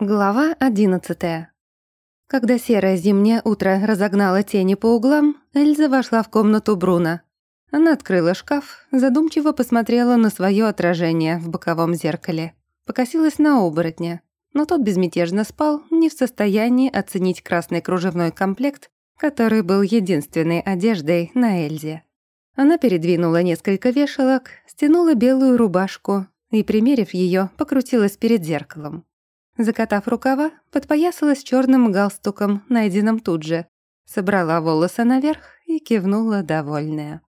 Глава одиннадцатая. Когда серое зимнее утро разогнало тени по углам, Эльза вошла в комнату Бруна. Она открыла шкаф, задумчиво посмотрела на свое отражение в боковом зеркале. Покосилась на оборотня, но тот безмятежно спал, не в состоянии оценить красный кружевной комплект, который был единственной одеждой на Эльзе. Она передвинула несколько вешалок, стянула белую рубашку и, примерив ее, покрутилась перед зеркалом. Закатав рукава, подпоясалась черным галстуком, найденным тут же. Собрала волосы наверх и кивнула довольная.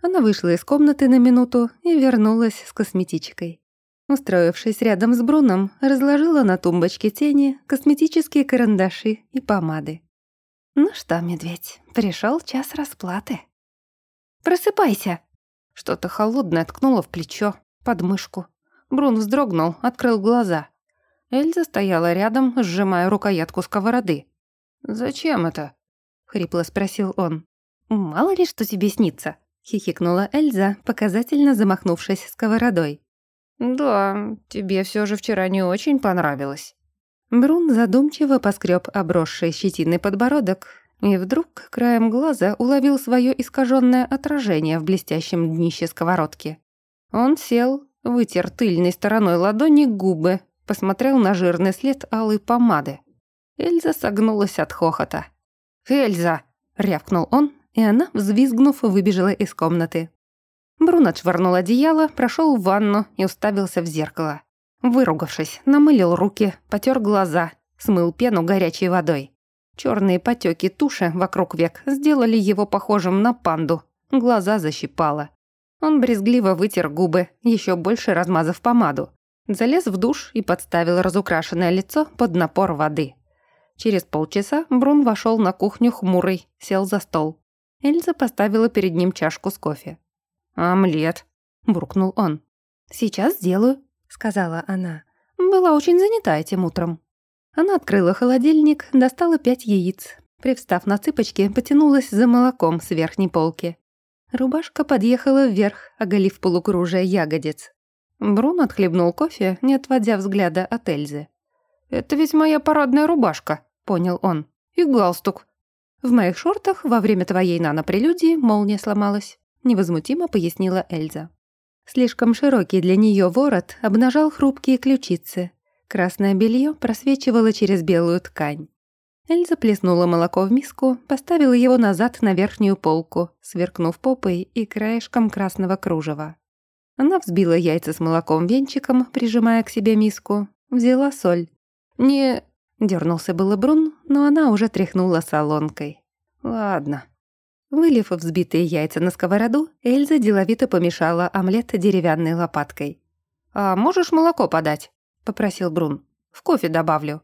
Она вышла из комнаты на минуту и вернулась с косметичкой. Устроившись рядом с Бруном, разложила на тумбочке тени, косметические карандаши и помады. «Ну что, медведь, пришел час расплаты». «Просыпайся!» Что-то холодное ткнуло в плечо, под мышку. Брун вздрогнул, открыл глаза. Эльза стояла рядом, сжимая рукоятку сковороды. «Зачем это?» — хрипло спросил он. «Мало ли, что тебе снится», — хихикнула Эльза, показательно замахнувшись сковородой. «Да, тебе все же вчера не очень понравилось». Брун задумчиво поскреб обросший щетиной подбородок и вдруг краем глаза уловил свое искаженное отражение в блестящем днище сковородки. Он сел, вытер тыльной стороной ладони губы посмотрел на жирный след алой помады. Эльза согнулась от хохота. «Эльза!» — рявкнул он, и она, взвизгнув, выбежала из комнаты. Брун отшвырнул одеяло, прошел в ванну и уставился в зеркало. Выругавшись, намылил руки, потер глаза, смыл пену горячей водой. Черные потеки туши вокруг век сделали его похожим на панду. Глаза защипало. Он брезгливо вытер губы, еще больше размазав помаду. Залез в душ и подставил разукрашенное лицо под напор воды. Через полчаса Брун вошел на кухню хмурый, сел за стол. Эльза поставила перед ним чашку с кофе. «Омлет», — буркнул он. «Сейчас сделаю», — сказала она. Была очень занята этим утром. Она открыла холодильник, достала пять яиц. Привстав на цыпочки, потянулась за молоком с верхней полки. Рубашка подъехала вверх, оголив полукружие ягодиц. Брун отхлебнул кофе, не отводя взгляда от Эльзы. «Это ведь моя парадная рубашка», — понял он. «И галстук». «В моих шортах во время твоей нано-прелюдии молния сломалась», — невозмутимо пояснила Эльза. Слишком широкий для нее ворот обнажал хрупкие ключицы. Красное белье просвечивало через белую ткань. Эльза плеснула молоко в миску, поставила его назад на верхнюю полку, сверкнув попой и краешком красного кружева. Она взбила яйца с молоком венчиком, прижимая к себе миску. Взяла соль. «Не...» — дернулся было Брун, но она уже тряхнула солонкой. «Ладно». Вылив взбитые яйца на сковороду, Эльза деловито помешала омлет деревянной лопаткой. «А можешь молоко подать?» — попросил Брун. «В кофе добавлю».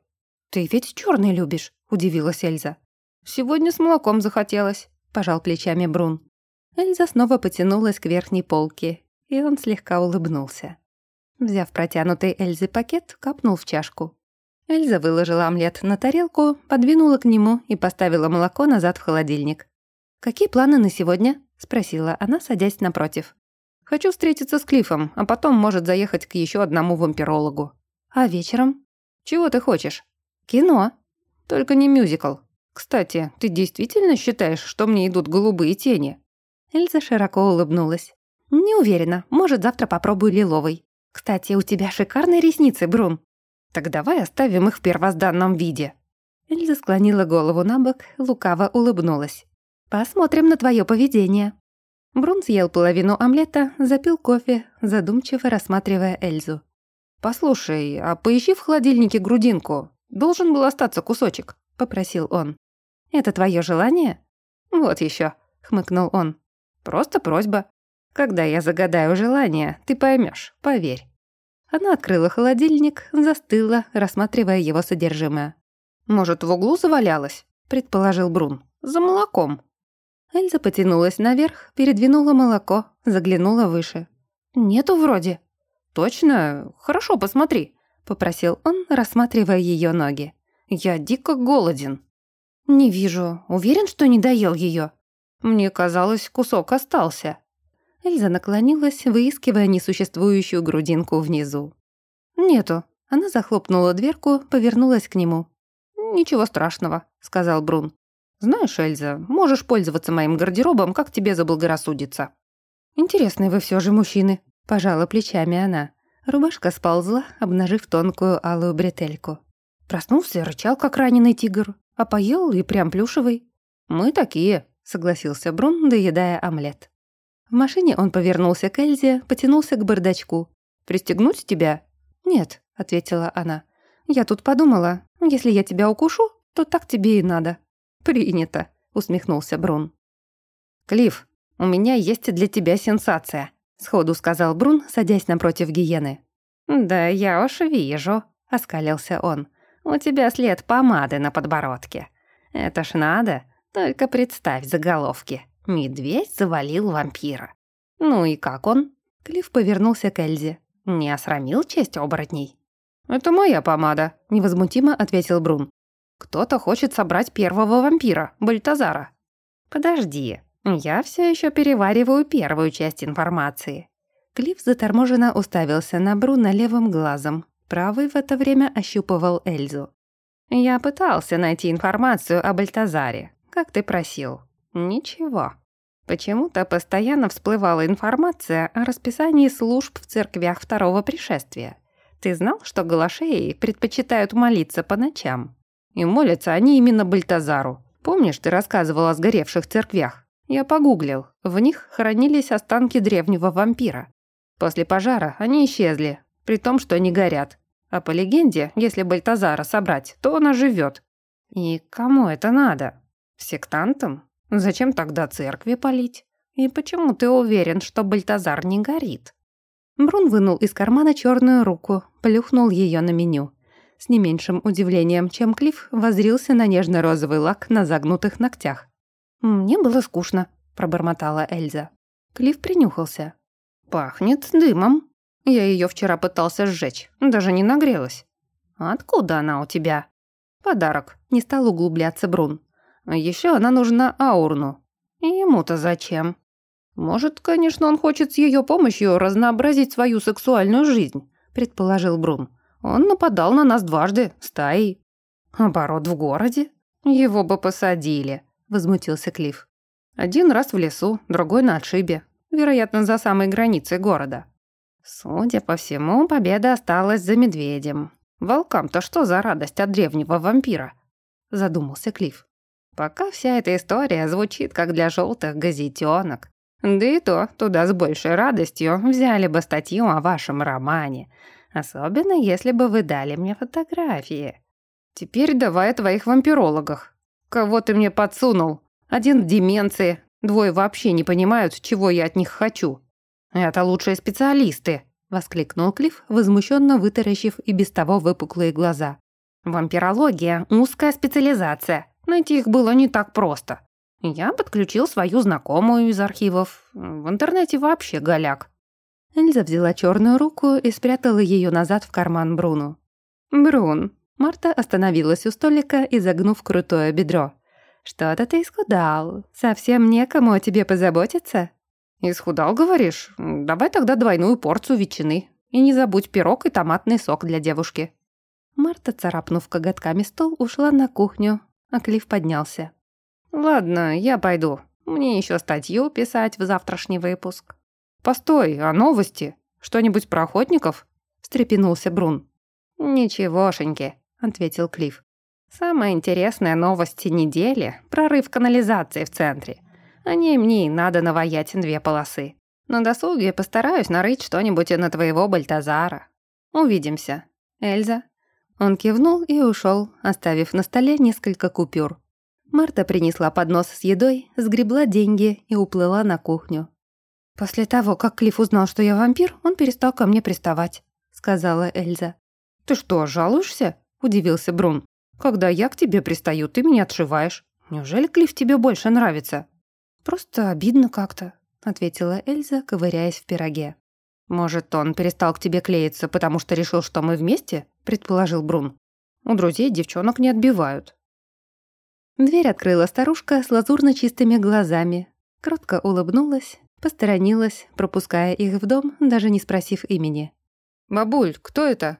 «Ты ведь черный любишь», — удивилась Эльза. «Сегодня с молоком захотелось», — пожал плечами Брун. Эльза снова потянулась к верхней полке и он слегка улыбнулся. Взяв протянутый Эльзы пакет, капнул в чашку. Эльза выложила омлет на тарелку, подвинула к нему и поставила молоко назад в холодильник. «Какие планы на сегодня?» — спросила она, садясь напротив. «Хочу встретиться с Клиффом, а потом, может, заехать к еще одному вампирологу». «А вечером?» «Чего ты хочешь?» «Кино». «Только не мюзикл. Кстати, ты действительно считаешь, что мне идут голубые тени?» Эльза широко улыбнулась. «Не уверена. Может, завтра попробую лиловый. Кстати, у тебя шикарные ресницы, Брун. Так давай оставим их в первозданном виде». Эльза склонила голову на бок, лукаво улыбнулась. «Посмотрим на твое поведение». Брун съел половину омлета, запил кофе, задумчиво рассматривая Эльзу. «Послушай, а поищи в холодильнике грудинку. Должен был остаться кусочек», — попросил он. «Это твое желание?» «Вот еще, хмыкнул он. «Просто просьба. Когда я загадаю желание, ты поймешь, поверь». Она открыла холодильник, застыла, рассматривая его содержимое. «Может, в углу завалялась?» – предположил Брун. «За молоком». Эльза потянулась наверх, передвинула молоко, заглянула выше. «Нету вроде». «Точно? Хорошо, посмотри», – попросил он, рассматривая ее ноги. «Я дико голоден». «Не вижу. Уверен, что не доел ее?» «Мне казалось, кусок остался». Эльза наклонилась, выискивая несуществующую грудинку внизу. «Нету», — Она захлопнула дверку, повернулась к нему. «Ничего страшного», — сказал Брун. «Знаешь, Эльза, можешь пользоваться моим гардеробом, как тебе заблагорассудится». «Интересные вы все же мужчины», — пожала плечами она. Рубашка сползла, обнажив тонкую алую бретельку. Проснулся, рычал, как раненый тигр, а поел и прям плюшевый. «Мы такие», — согласился Брун, доедая омлет. В машине он повернулся к Эльзе, потянулся к бардачку. «Пристегнуть тебя?» «Нет», — ответила она. «Я тут подумала, если я тебя укушу, то так тебе и надо». «Принято», — усмехнулся Брун. «Клифф, у меня есть для тебя сенсация», — сходу сказал Брун, садясь напротив гиены. «Да я уж вижу», — оскалился он. «У тебя след помады на подбородке. Это ж надо, только представь заголовки. Медведь завалил вампира. Ну и как он?» Клифф повернулся к Эльзе. «Не осрамил честь оборотней?» «Это моя помада», — невозмутимо ответил Брун. «Кто-то хочет собрать первого вампира, Бальтазара». «Подожди, я все еще перевариваю первую часть информации». Клифф заторможенно уставился на Бруна левым глазом. Правый в это время ощупывал Эльзу. «Я пытался найти информацию о Бальтазаре, как ты просил. Ничего. Почему-то постоянно всплывала информация о расписании служб в церквях второго пришествия. Ты знал, что галашеи предпочитают молиться по ночам? И молятся они именно Бальтазару. Помнишь, ты рассказывал о сгоревших церквях? Я погуглил. В них хранились останки древнего вампира. После пожара они исчезли, при том, что они горят. А по легенде, если Бальтазара собрать, то он оживет. И кому это надо? Сектантам? Зачем тогда церкви полить? И почему ты уверен, что Бальтазар не горит? Брун вынул из кармана черную руку, плюхнул ее на меню. С не меньшим удивлением, чем Клифф, возрился на нежно-розовый лак на загнутых ногтях. «Мне было скучно», — пробормотала Эльза. Клифф принюхался. «Пахнет дымом. Я ее вчера пытался сжечь, даже не нагрелась». «Откуда она у тебя?» «Подарок», — не стал углубляться Брун. Еще она нужна Аурну. Ему-то зачем?» «Может, конечно, он хочет с ее помощью разнообразить свою сексуальную жизнь», — предположил Брун. «Он нападал на нас дважды, стаей». «Оборот в городе? Его бы посадили», — возмутился Клифф. «Один раз в лесу, другой на отшибе. Вероятно, за самой границей города». Судя по всему, победа осталась за медведем. «Волкам-то что за радость от древнего вампира?» — задумался Клифф. «Пока вся эта история звучит как для желтых газетенок. Да и то, туда с большей радостью взяли бы статью о вашем романе. Особенно, если бы вы дали мне фотографии. Теперь давай о твоих вампирологах. Кого ты мне подсунул? Один в деменции, двое вообще не понимают, чего я от них хочу. Это лучшие специалисты, воскликнул Клифф, возмущенно вытаращив и без того выпуклые глаза. Вампирология – узкая специализация. Найти их было не так просто. Я подключил свою знакомую из архивов. В интернете вообще голяк. Эльза взяла черную руку и спрятала ее назад в карман Бруну. «Брун». Марта остановилась у столика, изогнув крутое бедро. «Что-то ты исхудал. Совсем некому о тебе позаботиться?» «Исхудал, говоришь? Давай тогда двойную порцию ветчины. И не забудь пирог и томатный сок для девушки». Марта, царапнув коготками стол, ушла на кухню, а Клифф поднялся. «Ладно, я пойду. Мне еще статью писать в завтрашний выпуск». «Постой, а новости? Что-нибудь про охотников?» – встрепенулся Брун. «Ничегошеньки», – ответил Клифф. «Самая интересная новость недели – прорыв канализации в центре. О ней мне и надо наваять две полосы. На досуге постараюсь нарыть что-нибудь на твоего Бальтазара. Увидимся. Эльза?» Он кивнул и ушел, оставив на столе несколько купюр. Марта принесла поднос с едой, сгребла деньги и уплыла на кухню. «После того, как Клифф узнал, что я вампир, он перестал ко мне приставать», — сказала Эльза. «Ты что, жалуешься?» — удивился Брун. «Когда я к тебе пристаю, ты меня отшиваешь. Неужели Клифф тебе больше нравится?» «Просто обидно как-то», — ответила Эльза, ковыряясь в пироге. «Может, он перестал к тебе клеиться, потому что решил, что мы вместе?» — предположил Брун. «У друзей девчонок не отбивают». Дверь открыла старушка с лазурно-чистыми глазами. Кротко улыбнулась, посторонилась, пропуская их в дом, даже не спросив имени. «Бабуль, кто это?»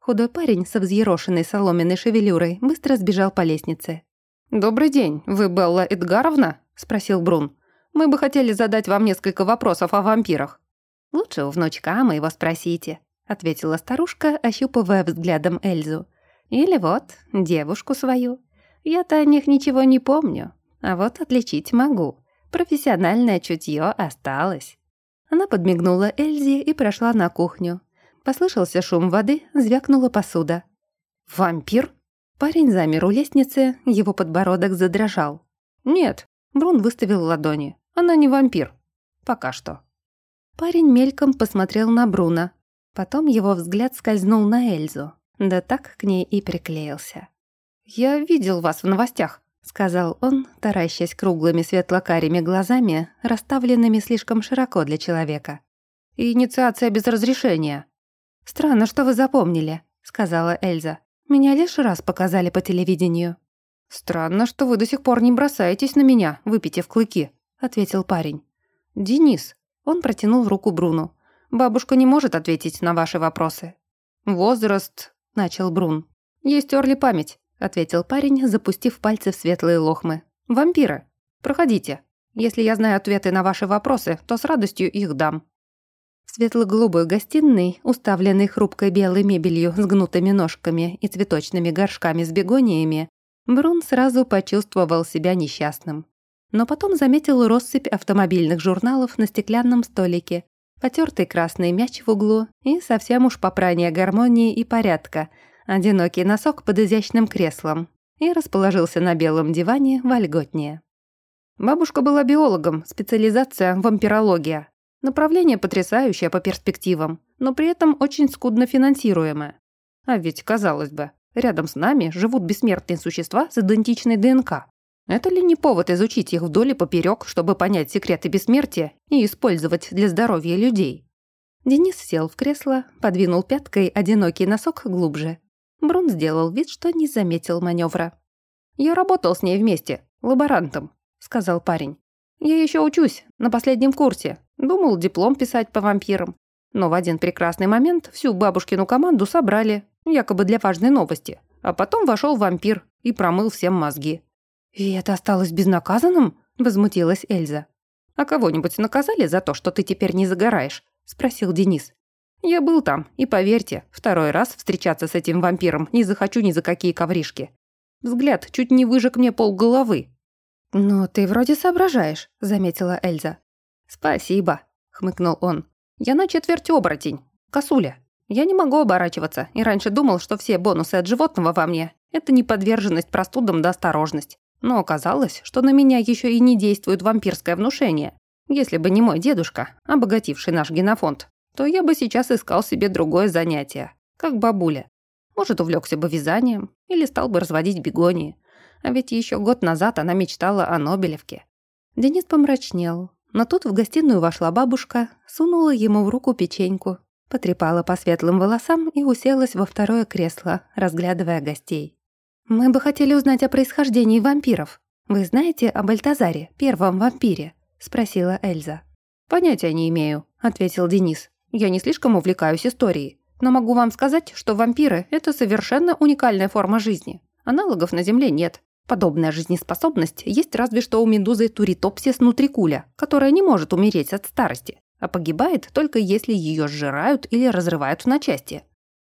Худой парень со взъерошенной соломенной шевелюрой быстро сбежал по лестнице. «Добрый день, вы Белла Эдгаровна?» – спросил Брун. «Мы бы хотели задать вам несколько вопросов о вампирах». «Лучше у внучка моего спросите», – ответила старушка, ощупывая взглядом Эльзу. «Или вот, девушку свою. Я-то о них ничего не помню, а вот отличить могу. Профессиональное чутье осталось». Она подмигнула Эльзе и прошла на кухню. Послышался шум воды, звякнула посуда. «Вампир?» Парень замер у лестницы, его подбородок задрожал. «Нет», — Брун выставил ладони. «Она не вампир. Пока что». Парень мельком посмотрел на Бруна. Потом его взгляд скользнул на Эльзу. Да так к ней и приклеился. «Я видел вас в новостях», — сказал он, таращась круглыми светло-карими глазами, расставленными слишком широко для человека. «Инициация без разрешения». «Странно, что вы запомнили», — сказала Эльза. Меня лишь раз показали по телевидению». «Странно, что вы до сих пор не бросаетесь на меня, выпитив клыки», — ответил парень. «Денис». Он протянул руку Бруну. «Бабушка не может ответить на ваши вопросы». «Возраст», — начал Брун. «Ей стерли память», — ответил парень, запустив пальцы в светлые лохмы. «Вампиры. Проходите. Если я знаю ответы на ваши вопросы, то с радостью их дам». В светло-голубой гостиной, уставленной хрупкой белой мебелью с гнутыми ножками и цветочными горшками с бегониями, Брун сразу почувствовал себя несчастным. Но потом заметил россыпь автомобильных журналов на стеклянном столике, потертый красный мяч в углу и совсем уж попрание гармонии и порядка, одинокий носок под изящным креслом, и расположился на белом диване вольготнее. Бабушка была биологом, специализация вампирология. Направление потрясающее по перспективам, но при этом очень скудно финансируемое. А ведь, казалось бы, рядом с нами живут бессмертные существа с идентичной ДНК. Это ли не повод изучить их вдоль и поперек, чтобы понять секреты бессмертия и использовать для здоровья людей? Денис сел в кресло, подвинул пяткой одинокий носок глубже. Брун сделал вид, что не заметил маневра. «Я работал с ней вместе, лаборантом», — сказал парень. «Я еще учусь, на последнем курсе, Думал диплом писать по вампирам. Но в один прекрасный момент всю бабушкину команду собрали, якобы для важной новости. А потом вошел вампир и промыл всем мозги. «И это осталось безнаказанным?» – возмутилась Эльза. «А кого-нибудь наказали за то, что ты теперь не загораешь?» – спросил Денис. «Я был там, и поверьте, второй раз встречаться с этим вампиром не захочу ни за какие ковришки. Взгляд чуть не выжег мне полголовы». «Но ты вроде соображаешь», – заметила Эльза. «Спасибо», — хмыкнул он. «Я на четверть оборотень. Косуля. Я не могу оборачиваться, и раньше думал, что все бонусы от животного во мне — это неподверженность простудам да осторожность. Но оказалось, что на меня еще и не действует вампирское внушение. Если бы не мой дедушка, обогативший наш генофонд, то я бы сейчас искал себе другое занятие, как бабуля. Может, увлекся бы вязанием или стал бы разводить бегонии. А ведь еще год назад она мечтала о Нобелевке. Денис помрачнел, но тут в гостиную вошла бабушка, сунула ему в руку печеньку, потрепала по светлым волосам и уселась во второе кресло, разглядывая гостей. «Мы бы хотели узнать о происхождении вампиров. Вы знаете о Бальтазаре, первом вампире?» — спросила Эльза. «Понятия не имею», — ответил Денис. «Я не слишком увлекаюсь историей, но могу вам сказать, что вампиры — это совершенно уникальная форма жизни. Аналогов на Земле нет. Подобная жизнеспособность есть разве что у медузы Туритопсис нутрикуля, которая не может умереть от старости, а погибает только если ее сжирают или разрывают на части.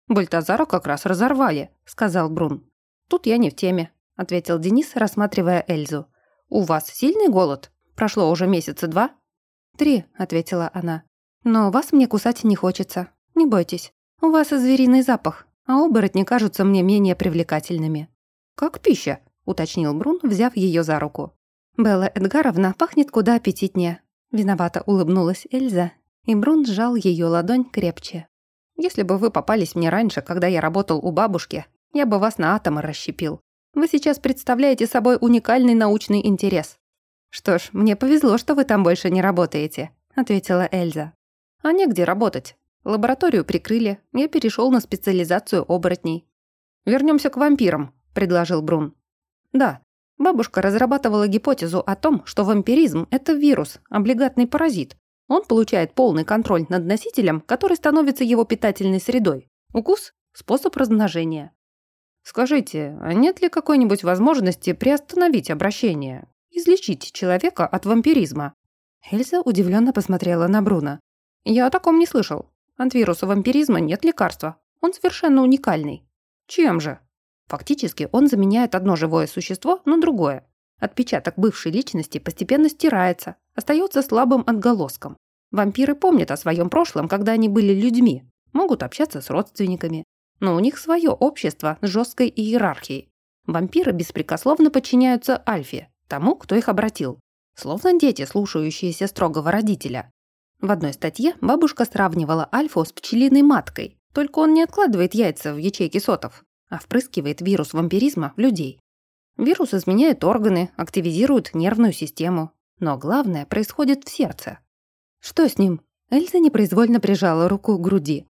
«Бальтазара как раз разорвали», — сказал Брун. «Тут я не в теме», — ответил Денис, рассматривая Эльзу. «У вас сильный голод? Прошло уже месяца два?» «Три», — ответила она. «Но вас мне кусать не хочется. Не бойтесь. У вас звериный запах, а оборотни кажутся мне менее привлекательными». «Как пища», — уточнил Брун, взяв ее за руку. «Белла Эдгаровна пахнет куда аппетитнее», — виновато улыбнулась Эльза, и Брун сжал ее ладонь крепче. «Если бы вы попались мне раньше, когда я работал у бабушки, я бы вас на атомы расщепил. Вы сейчас представляете собой уникальный научный интерес». «Что ж, мне повезло, что вы там больше не работаете», — ответила Эльза. «А негде работать. Лабораторию прикрыли, я перешел на специализацию оборотней». Вернемся к вампирам», — предложил Брун. Да, бабушка разрабатывала гипотезу о том, что вампиризм – это вирус, облигатный паразит. Он получает полный контроль над носителем, который становится его питательной средой. Укус Способ размножения. Скажите, а нет ли какой-нибудь возможности приостановить обращение? Излечить человека от вампиризма?» Эльза удивленно посмотрела на Бруно. «Я о таком не слышал. От вируса вампиризма нет лекарства. Он совершенно уникальный. Чем же? Фактически он заменяет одно живое существо на другое. Отпечаток бывшей личности постепенно стирается, остается слабым отголоском. Вампиры помнят о своем прошлом, когда они были людьми, могут общаться с родственниками. Но у них свое общество с жесткой иерархией. Вампиры беспрекословно подчиняются Альфе, тому, кто их обратил. Словно дети, слушающиеся строгого родителя. В одной статье бабушка сравнивала Альфу с пчелиной маткой, только он не откладывает яйца в ячейки сотов, а впрыскивает вирус вампиризма в людей. Вирус изменяет органы, активизирует нервную систему. Но главное происходит в сердце. Что с ним? Эльза непроизвольно прижала руку к груди.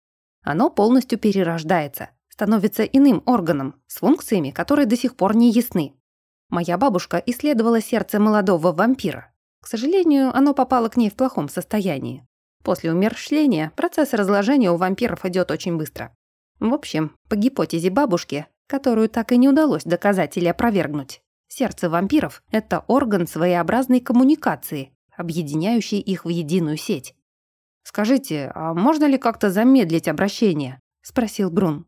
Оно полностью перерождается, становится иным органом, с функциями, которые до сих пор не ясны. Моя бабушка исследовала сердце молодого вампира. К сожалению, оно попало к ней в плохом состоянии. После умерщвления процесс разложения у вампиров идет очень быстро. В общем, по гипотезе бабушки, которую так и не удалось доказать или опровергнуть, сердце вампиров – это орган своеобразной коммуникации, объединяющий их в единую сеть. «Скажите, а можно ли как-то замедлить обращение?» – спросил Брун.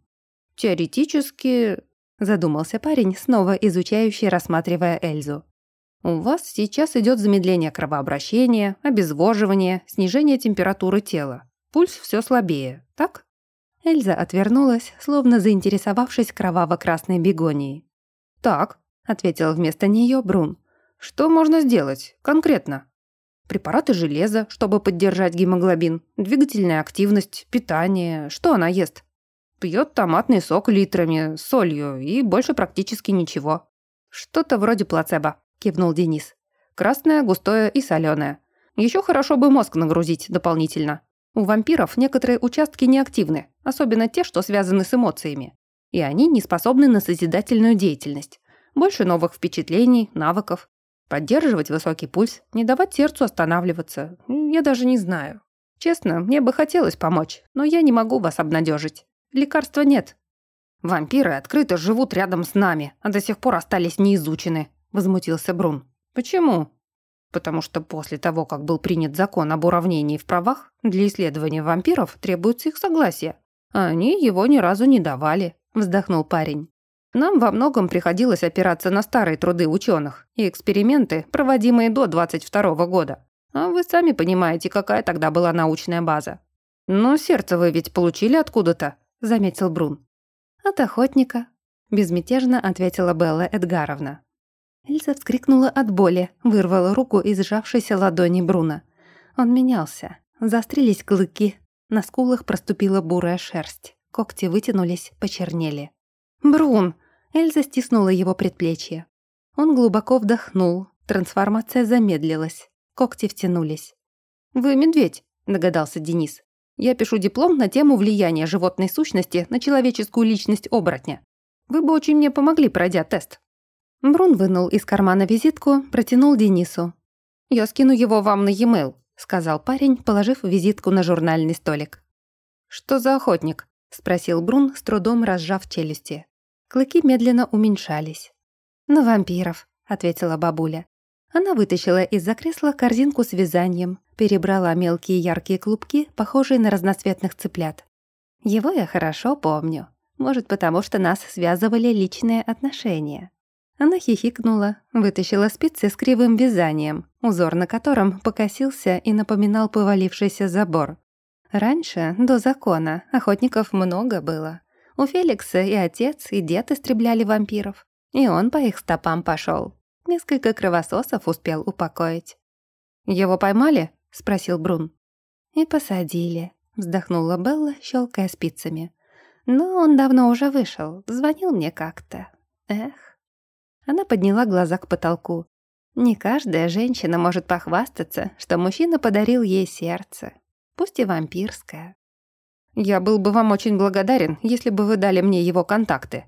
«Теоретически...» – задумался парень, снова изучающий, рассматривая Эльзу. У вас сейчас идет замедление кровообращения, обезвоживание, снижение температуры тела. Пульс все слабее, так? Эльза отвернулась, словно заинтересовавшись кроваво-красной бегонией. «Так», — ответил вместо нее Брун. «Что можно сделать, конкретно?» «Препараты железа, чтобы поддержать гемоглобин, двигательная активность, питание. Что она ест?» «Пьет томатный сок литрами, солью и больше практически ничего. Что-то вроде плацебо». — кивнул Денис. «Красное, густое и соленое. Еще хорошо бы мозг нагрузить дополнительно. У вампиров некоторые участки неактивны, особенно те, что связаны с эмоциями. И они не способны на созидательную деятельность. Больше новых впечатлений, навыков. Поддерживать высокий пульс, не давать сердцу останавливаться. Я даже не знаю. Честно, мне бы хотелось помочь, но я не могу вас обнадежить. Лекарства нет. Вампиры открыто живут рядом с нами, а до сих пор остались неизучены. – возмутился Брун. «Почему?» «Потому что после того, как был принят закон об уравнении в правах, для исследования вампиров требуется их согласие. А они его ни разу не давали», – вздохнул парень. «Нам во многом приходилось опираться на старые труды ученых и эксперименты, проводимые до 22 -го года. А вы сами понимаете, какая тогда была научная база». «Но сердце вы ведь получили откуда-то», – заметил Брун. «От охотника», – безмятежно ответила Белла Эдгаровна. Эльза вскрикнула от боли, вырвала руку из сжавшейся ладони Бруна. Он менялся. Заострились клыки. На скулах проступила бурая шерсть. Когти вытянулись, почернели. «Брун!» Эльза стиснула его предплечье. Он глубоко вдохнул. Трансформация замедлилась. Когти втянулись. «Вы медведь», — догадался Денис. «Я пишу диплом на тему влияния животной сущности на человеческую личность оборотня. Вы бы очень мне помогли, пройдя тест». Брун вынул из кармана визитку, протянул Денису. «Я скину его вам на e-mail», — сказал парень, положив визитку на журнальный столик. «Что за охотник?» — спросил Брун, с трудом разжав челюсти. Клыки медленно уменьшались. «На вампиров», — ответила бабуля. Она вытащила из-за кресла корзинку с вязанием, перебрала мелкие яркие клубки, похожие на разноцветных цыплят. Его я хорошо помню. Может, потому что нас связывали личные отношения. Она хихикнула, вытащила спицы с кривым вязанием, узор на котором покосился и напоминал повалившийся забор. Раньше, до закона, охотников много было. У Феликса и отец, и дед истребляли вампиров. И он по их стопам пошел. Несколько кровососов успел упокоить. «Его поймали?» — спросил Брун. «И посадили», — вздохнула Белла, щелкая спицами. «Но он давно уже вышел, звонил мне как-то. Эх». Она подняла глаза к потолку. Не каждая женщина может похвастаться, что мужчина подарил ей сердце, пусть и вампирское. «Я был бы вам очень благодарен, если бы вы дали мне его контакты».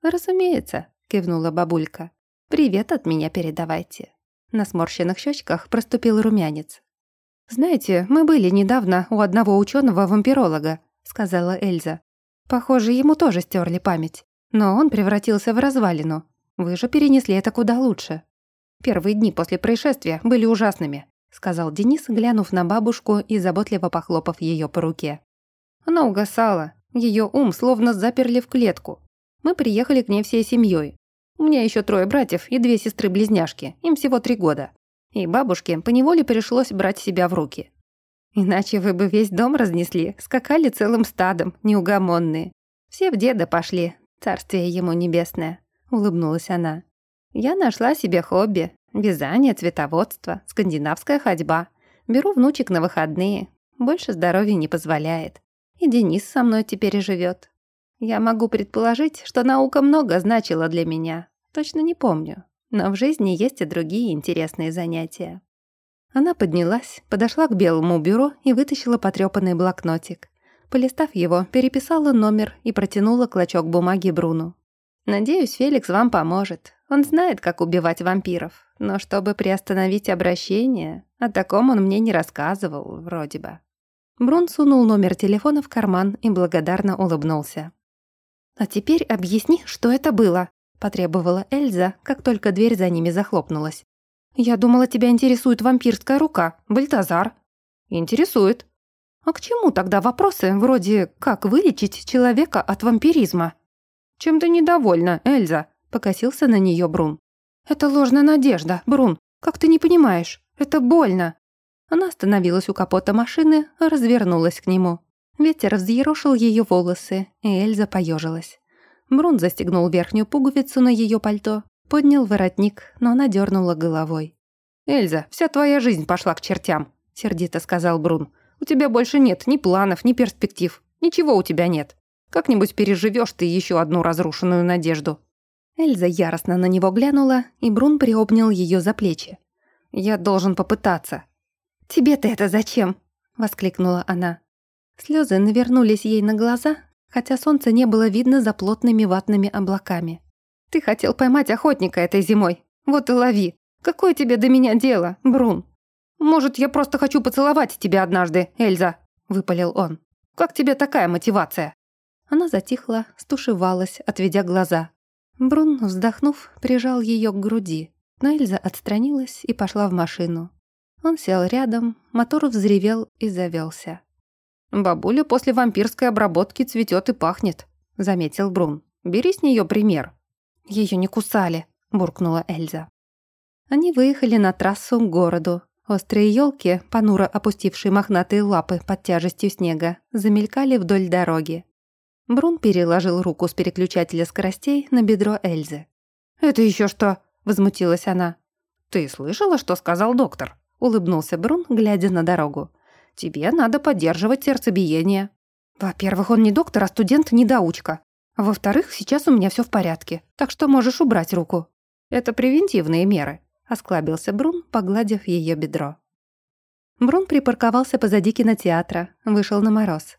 «Разумеется», — кивнула бабулька. «Привет от меня передавайте». На сморщенных щечках проступил румянец. «Знаете, мы были недавно у одного ученого-вампиролога», — сказала Эльза. Похоже, ему тоже стерли память. Но он превратился в развалину. Вы же перенесли это куда лучше. Первые дни после происшествия были ужасными, сказал Денис, глянув на бабушку и заботливо похлопав ее по руке. Она угасала, ее ум словно заперли в клетку. Мы приехали к ней всей семьей. У меня еще трое братьев и две сестры-близняшки, им всего три года. И бабушке поневоле пришлось брать себя в руки. Иначе вы бы весь дом разнесли, скакали целым стадом, неугомонные. Все в деда пошли, царствие ему небесное», — улыбнулась она. «Я нашла себе хобби. Вязание, цветоводство, скандинавская ходьба. Беру внучек на выходные. Больше здоровья не позволяет. И Денис со мной теперь живет. Я могу предположить, что наука много значила для меня. Точно не помню. Но в жизни есть и другие интересные занятия. Она поднялась, подошла к белому бюро и вытащила потрёпанный блокнотик. Полистав его, переписала номер и протянула клочок бумаги Бруну. «Надеюсь, Феликс вам поможет. Он знает, как убивать вампиров. Но чтобы приостановить обращение, о таком он мне не рассказывал, вроде бы». Брун сунул номер телефона в карман и благодарно улыбнулся. «А теперь объясни, что это было», — потребовала Эльза, как только дверь за ними захлопнулась. «Я думала, тебя интересует вампирская рука, Бальтазар». «Интересует». «А к чему тогда вопросы, вроде «как вылечить человека от вампиризма»?» «Чем ты недовольна, Эльза?» — покосился на нее Брун. «Это ложная надежда, Брун. Как ты не понимаешь? Это больно». Она остановилась у капота машины, развернулась к нему. Ветер взъерошил ее волосы, и Эльза поежилась. Брун застегнул верхнюю пуговицу на ее пальто, поднял воротник, но она дернула головой. «Эльза, вся твоя жизнь пошла к чертям», — сердито сказал Брун. «У тебя больше нет ни планов, ни перспектив. Ничего у тебя нет. Как-нибудь переживешь ты еще одну разрушенную надежду». Эльза яростно на него глянула, и Брун приобнял ее за плечи. «Я должен попытаться». «Тебе-то это зачем?» — воскликнула она. Слезы навернулись ей на глаза, хотя солнца не было видно за плотными ватными облаками. «Ты хотел поймать охотника этой зимой. Вот и лови. Какое тебе до меня дело, Брун?» «Может, я просто хочу поцеловать тебя однажды, Эльза?» — выпалил он. «Как тебе такая мотивация?» Она затихла, стушевалась, отведя глаза. Брун, вздохнув, прижал ее к груди, но Эльза отстранилась и пошла в машину. Он сел рядом, мотор взревел и завелся. «Бабуля после вампирской обработки цветет и пахнет», — заметил Брун. «Бери с нее пример». Ее не кусали», — буркнула Эльза. Они выехали на трассу к городу. Острые елки, понуро опустившие мохнатые лапы под тяжестью снега, замелькали вдоль дороги. Брун переложил руку с переключателя скоростей на бедро Эльзы. «Это еще что?» – возмутилась она. «Ты слышала, что сказал доктор?» – улыбнулся Брун, глядя на дорогу. «Тебе надо поддерживать сердцебиение». «Во-первых, он не доктор, а студент-недоучка. Во-вторых, сейчас у меня все в порядке, так что можешь убрать руку». «Это превентивные меры», – осклабился Брун, погладив ее бедро. Брун припарковался позади кинотеатра, вышел на мороз.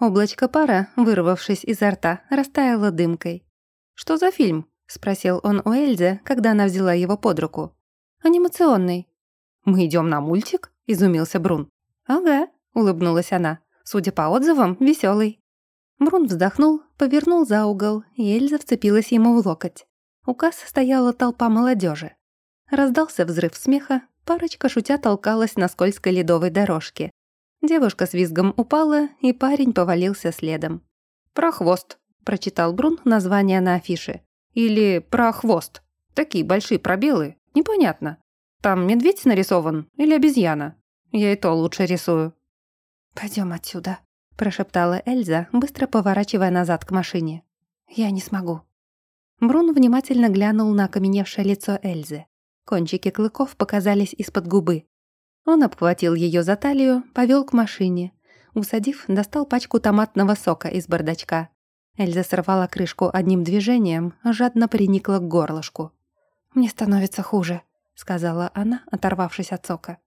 Облачко пара, вырвавшись изо рта, растаяло дымкой. «Что за фильм?» — спросил он у Эльзы, когда она взяла его под руку. «Анимационный». «Мы идем на мультик?» — изумился Брун. «Ага», — улыбнулась она. «Судя по отзывам, веселый. Брун вздохнул, повернул за угол, и Эльза вцепилась ему в локоть. У касс стояла толпа молодежи. Раздался взрыв смеха, парочка шутя толкалась на скользкой ледовой дорожке. Девушка с визгом упала, и парень повалился следом. «Прохвост», — прочитал Брун название на афише. «Или прохвост. Такие большие пробелы. Непонятно. Там медведь нарисован или обезьяна? Я и то лучше рисую». «Пойдем отсюда», — прошептала Эльза, быстро поворачивая назад к машине. «Я не смогу». Брун внимательно глянул на окаменевшее лицо Эльзы. Кончики клыков показались из-под губы. Он обхватил ее за талию, повел к машине. Усадив, достал пачку томатного сока из бардачка. Эльза сорвала крышку одним движением, жадно приникла к горлышку. «Мне становится хуже», — сказала она, оторвавшись от сока.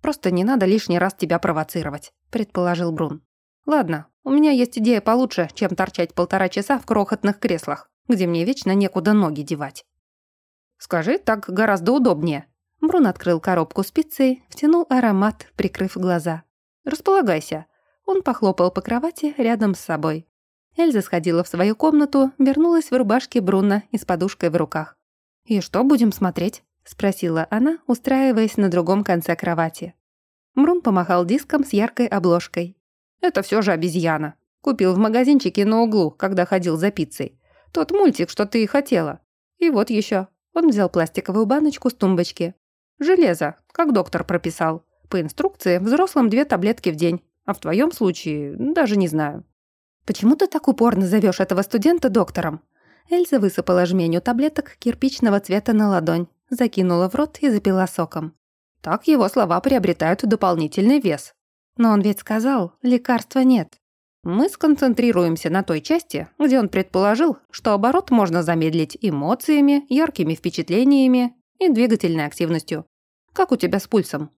«Просто не надо лишний раз тебя провоцировать», — предположил Брун. «Ладно, у меня есть идея получше, чем торчать полтора часа в крохотных креслах, где мне вечно некуда ноги девать». «Скажи, так гораздо удобнее», Брун открыл коробку спицей, втянул аромат, прикрыв глаза. «Располагайся». Он похлопал по кровати рядом с собой. Эльза сходила в свою комнату, вернулась в рубашке Бруно и с подушкой в руках. «И что будем смотреть?» — спросила она, устраиваясь на другом конце кровати. Брун помахал диском с яркой обложкой. «Это все же обезьяна. Купил в магазинчике на углу, когда ходил за пиццей. Тот мультик, что ты и хотела. И вот еще. Он взял пластиковую баночку с тумбочки. Железо, как доктор прописал. По инструкции, взрослым две таблетки в день. А в твоем случае, даже не знаю. Почему ты так упорно зовешь этого студента доктором? Эльза высыпала жменю таблеток кирпичного цвета на ладонь, закинула в рот и запила соком. Так его слова приобретают дополнительный вес. Но он ведь сказал, лекарства нет. Мы сконцентрируемся на той части, где он предположил, что оборот можно замедлить эмоциями, яркими впечатлениями и двигательной активностью. Как у тебя с пульсом?»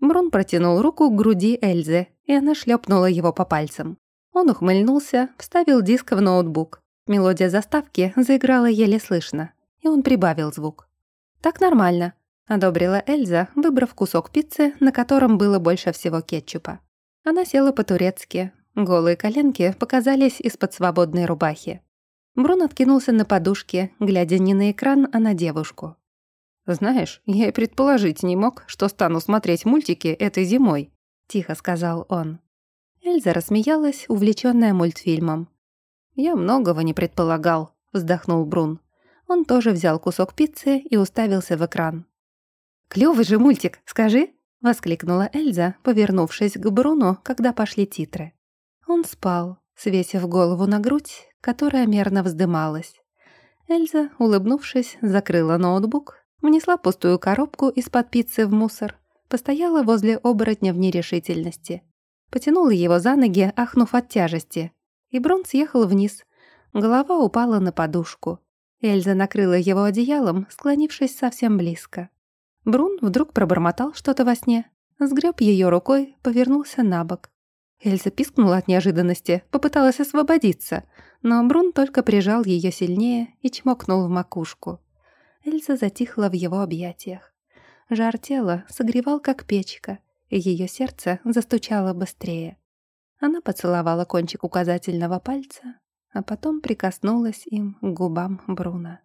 Брун протянул руку к груди Эльзы, и она шлепнула его по пальцам. Он ухмыльнулся, вставил диск в ноутбук. Мелодия заставки заиграла еле слышно, и он прибавил звук. «Так нормально», — одобрила Эльза, выбрав кусок пиццы, на котором было больше всего кетчупа. Она села по-турецки, Голые коленки показались из-под свободной рубахи. Брун откинулся на подушке, глядя не на экран, а на девушку. «Знаешь, я и предположить не мог, что стану смотреть мультики этой зимой», — тихо сказал он. Эльза рассмеялась, увлечённая мультфильмом. «Я многого не предполагал», — вздохнул Брун. Он тоже взял кусок пиццы и уставился в экран. «Клёвый же мультик, скажи!» — воскликнула Эльза, повернувшись к Бруну, когда пошли титры. Он спал, свесив голову на грудь, которая мерно вздымалась. Эльза, улыбнувшись, закрыла ноутбук, внесла пустую коробку из-под пиццы в мусор, постояла возле оборотня в нерешительности. Потянула его за ноги, ахнув от тяжести. И Брон съехал вниз. Голова упала на подушку. Эльза накрыла его одеялом, склонившись совсем близко. Брун вдруг пробормотал что-то во сне, сгреб ее рукой, повернулся на бок. Эльза пискнула от неожиданности, попыталась освободиться, но Брун только прижал ее сильнее и чмокнул в макушку. Эльза затихла в его объятиях. Жар тела согревал, как печка, и ее сердце застучало быстрее. Она поцеловала кончик указательного пальца, а потом прикоснулась им к губам Бруна.